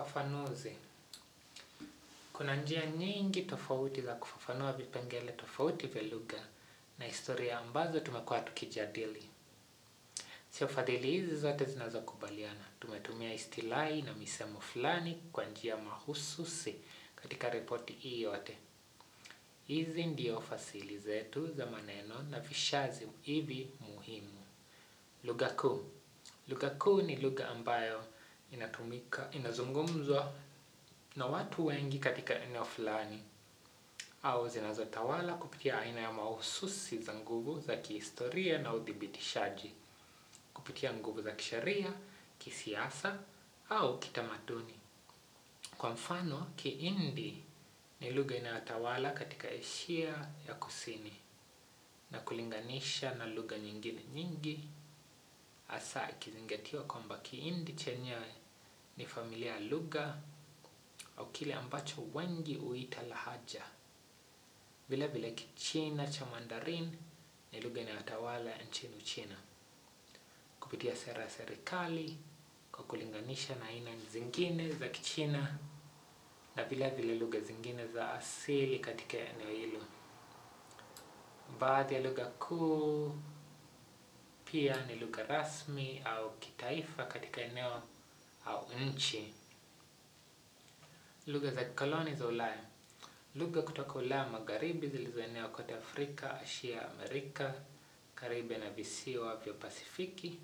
Ufafanuzi. Kuna njia nyingi tofauti za kufafanua vipengele tofauti vya lugha na historia ambazo tumekuwa tukijadili. Sio fadhili hizi zote zinazokubaliana. Tumetumia istilahi na misemo fulani kwa njia mahususi katika ripoti hii yote. Hizi ndio fasili zetu za maneno na vishazi hivi muhimu. Lugha kuu. Lugha kuu ni lugha ambayo inatumika, inazungumzwa na watu wengi katika eneo fulani au zinazotawala kupitia aina ya mahususi za nguvu za kihistoria na uthibitishaji kupitia nguvu za kisheria, kisiasa au kitamaduni. Kwa mfano, kihindi ni lugha inayotawala katika Asia ya kusini na kulinganisha na lugha nyingine nyingi hasa ikizingatiwa kwamba kiindi chenyewe ni familia ya lugha au kile ambacho wengi huita lahaja. Vile vile kichina cha mandarin ni lugha inayotawala nchini uchina. Kupitia sera ya serikali kwa kulinganisha na aina zingine za kichina na vile vile lugha zingine za asili katika eneo hilo. Baadhi ya lugha kuu pia ni lugha rasmi au kitaifa katika eneo au nchi. Lugha za kikoloni za ulaya. Lugha kutoka ulaya magharibi zilizoenea kote Afrika, Asia, Amerika, karibu na visiwa vya pasifiki.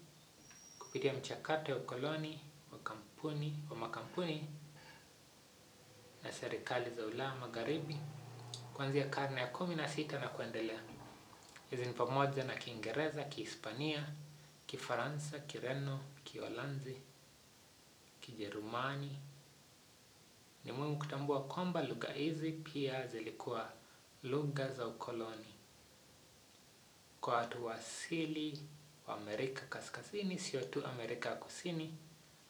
Kupitia mchakato ya ukoloni wa kampuni wa makampuni na serikali za ulaya magharibi kuanzia karne ya kumi na sita na kuendelea. Hizi ni pamoja na kiingereza, kihispania, kifaransa, kireno, kiholanzi, kijerumani. Ni muhimu kutambua kwamba lugha hizi pia zilikuwa lugha za ukoloni. Kwa watu wa asili wa Amerika kaskazini, sio tu Amerika ya kusini,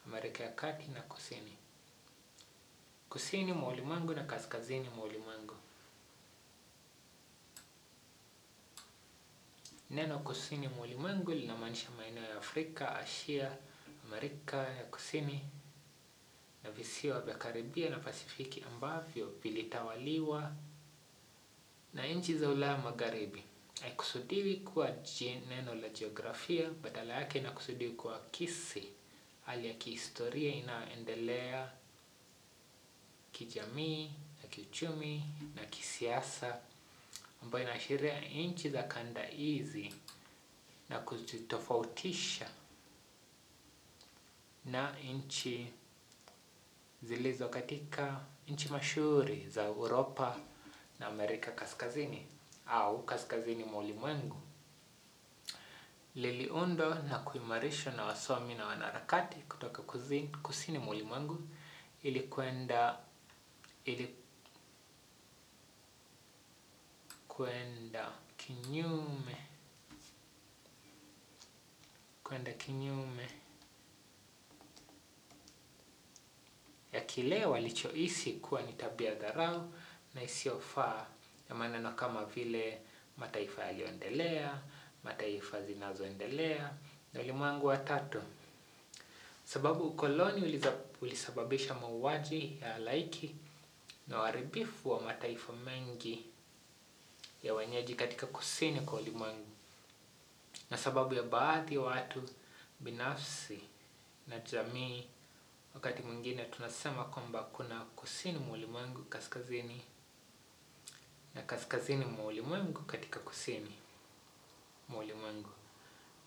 Amerika ya kati na kusini. Kusini mwa ulimwengu na kaskazini mwa ulimwengu. Neno kusini mwa ulimwengu linamaanisha maeneo ya Afrika, Asia, Amerika ya kusini na visiwa vya Karibia na Pasifiki ambavyo vilitawaliwa na nchi za ulaya magharibi. Haikusudiwi kuwa neno la jiografia, badala yake inakusudiwa kuakisi hali ya kihistoria inayoendelea kijamii na kiuchumi na kisiasa ambayo inaashiria nchi za kanda hizi na kuzitofautisha na nchi zilizo katika nchi mashuhuri za Uropa na Amerika kaskazini au kaskazini mwa ulimwengu. Liliundwa na kuimarishwa na wasomi na wanaharakati kutoka kusini mwa ulimwengu ili kwenda ili kwenda kinyume. Kwenda kinyume. Ya kile walichohisi kuwa ni tabia dharau na isiyofaa ya maneno kama vile mataifa yaliyoendelea, mataifa zinazoendelea na ulimwengu wa tatu. Sababu ukoloni ulisababisha mauaji ya laiki na uharibifu wa mataifa mengi ya wenyeji katika kusini kwa ulimwengu. Na sababu ya baadhi ya watu binafsi na jamii wakati mwingine tunasema kwamba kuna kusini mwa ulimwengu kaskazini na kaskazini mwa ulimwengu katika kusini mwa ulimwengu.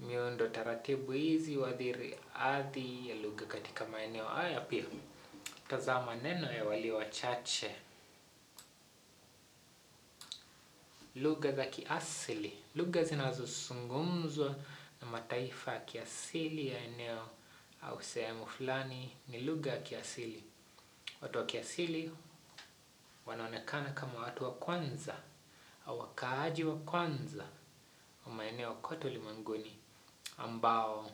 Miundo taratibu hizi huathiri hadhi ya lugha katika maeneo haya pia. Tazama neno ya walio wachache. Lugha za kiasili. Lugha zinazozungumzwa na mataifa ya kiasili ya eneo au sehemu fulani ni lugha ya kiasili. Watu wa kiasili wanaonekana kama watu wa kwanza au wakaaji wa kwanza wa maeneo kote ulimwenguni ambao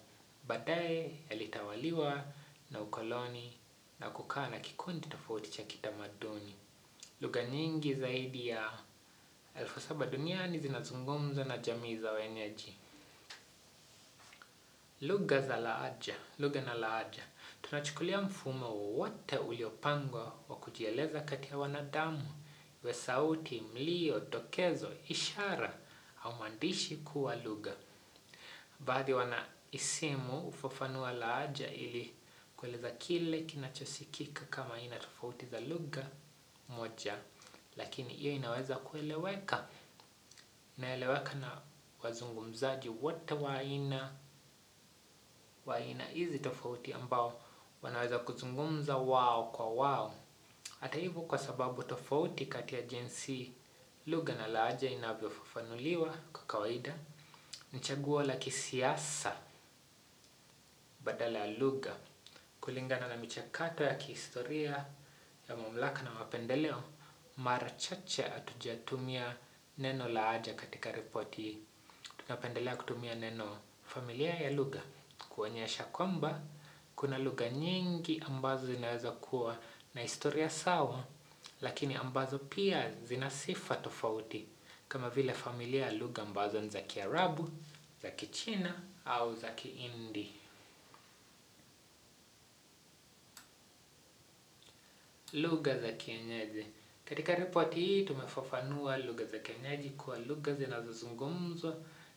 baadaye yalitawaliwa na ukoloni na kukaa na kikundi tofauti cha kitamaduni. Lugha nyingi zaidi ya elfu saba duniani zinazungumzwa na jamii za wenyeji. Lugha za lahaja, lugha na lahaja. Tunachukulia mfumo wowote uliopangwa wa kujieleza kati ya wanadamu, iwe sauti, mlio, dokezo, ishara au maandishi kuwa lugha. Baadhi wana isimu hufafanua lahaja ili kueleza kile kinachosikika kama aina tofauti za lugha moja, lakini hiyo inaweza kueleweka. Inaeleweka na wazungumzaji wote wa aina wa aina hizi tofauti ambao wanaweza kuzungumza wao kwa wao. Hata hivyo kwa sababu tofauti kati ya jinsi lugha na lahaja inavyofafanuliwa kwa kawaida ni chaguo la kisiasa badala ya lugha kulingana na michakato ya kihistoria ya mamlaka na mapendeleo mara chache hatujatumia neno la lahaja katika ripoti hii. Tunapendelea kutumia neno familia ya lugha kuonyesha kwamba kuna lugha nyingi ambazo zinaweza kuwa na historia sawa lakini ambazo pia zina sifa tofauti kama vile familia ya lugha ambazo ni za kiarabu, za kichina au za kihindi. Lugha za kienyeji. Katika ripoti hii tumefafanua lugha za kienyeji kuwa lugha zinazozungumzwa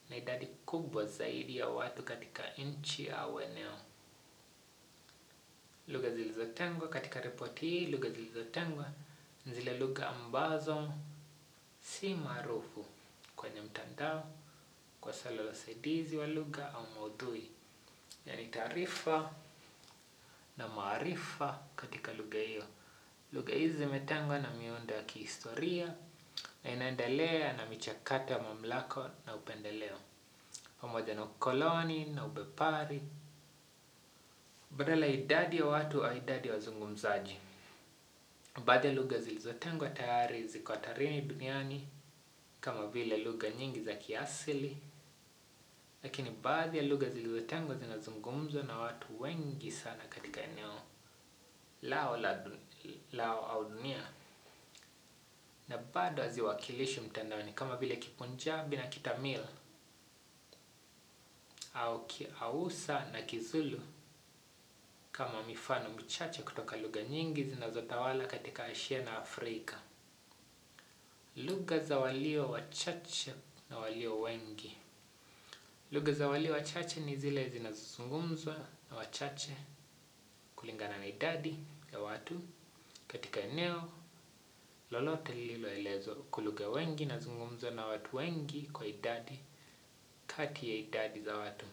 na idadi kubwa zaidi ya watu katika nchi au eneo. Lugha zilizotengwa katika ripoti hii, lugha zilizotengwa ni zile lugha ambazo si maarufu kwenye mtandao kwa swala la usaidizi wa lugha au maudhui. Yaani taarifa na maarifa katika lugha hiyo. Lugha hizi zimetengwa na miundo ya kihistoria na inaendelea na michakato ya mamlaka na upendeleo. Pamoja na ukoloni na ubepari, badala ya idadi ya watu au idadi ya wazungumzaji. Baadhi ya lugha zilizotengwa tayari ziko hatarini duniani kama vile lugha nyingi za kiasili. Lakini baadhi ya lugha zilizotengwa zinazungumzwa na watu wengi sana katika eneo lao au dunia. Na bado haziwakilishi mtandaoni kama vile kipunjabi na kitamil au kiausa na kizulu kama mifano michache kutoka lugha nyingi zinazotawala katika Asia na Afrika. Lugha za walio wachache na walio wengi. Lugha za walio wachache ni zile zinazozungumzwa na wachache kulingana na idadi watu katika eneo lolote lililoelezwa Kwa lugha wengi inazungumzwa na watu wengi kwa idadi kati ya idadi za watu.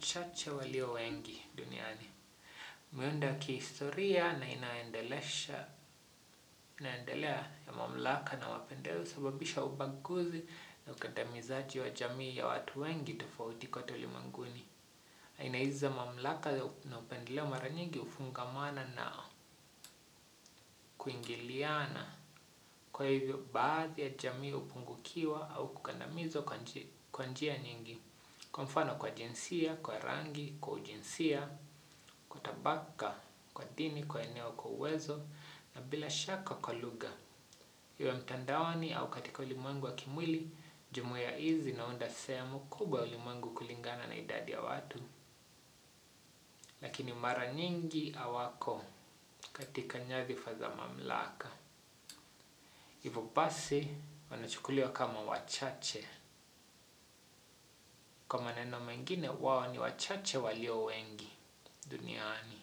Wachache walio wengi duniani. Miundo ya kihistoria na inaendelesha inaendelea ya mamlaka na mapendeleo husababisha ubaguzi na ukandamizaji wa jamii ya watu wengi tofauti kote ulimwenguni. Aina hizi za mamlaka na upendeleo mara nyingi hufungamana na kuingiliana. Kwa hivyo baadhi ya jamii hupungukiwa au kukandamizwa kwa njia nyingi. Kwa mfano kwa jinsia, kwa rangi, kwa ujinsia, kwa tabaka, kwa dini, kwa eneo, kwa uwezo na bila shaka kwa lugha. Iwe mtandaoni au katika ulimwengu wa kimwili, jumuiya hizi zinaunda sehemu kubwa ya ulimwengu kulingana na idadi ya watu. Lakini mara nyingi hawako katika nyadhifa za mamlaka. Hivyo basi wanachukuliwa kama wachache. Kwa maneno mengine wao ni wachache walio wengi duniani.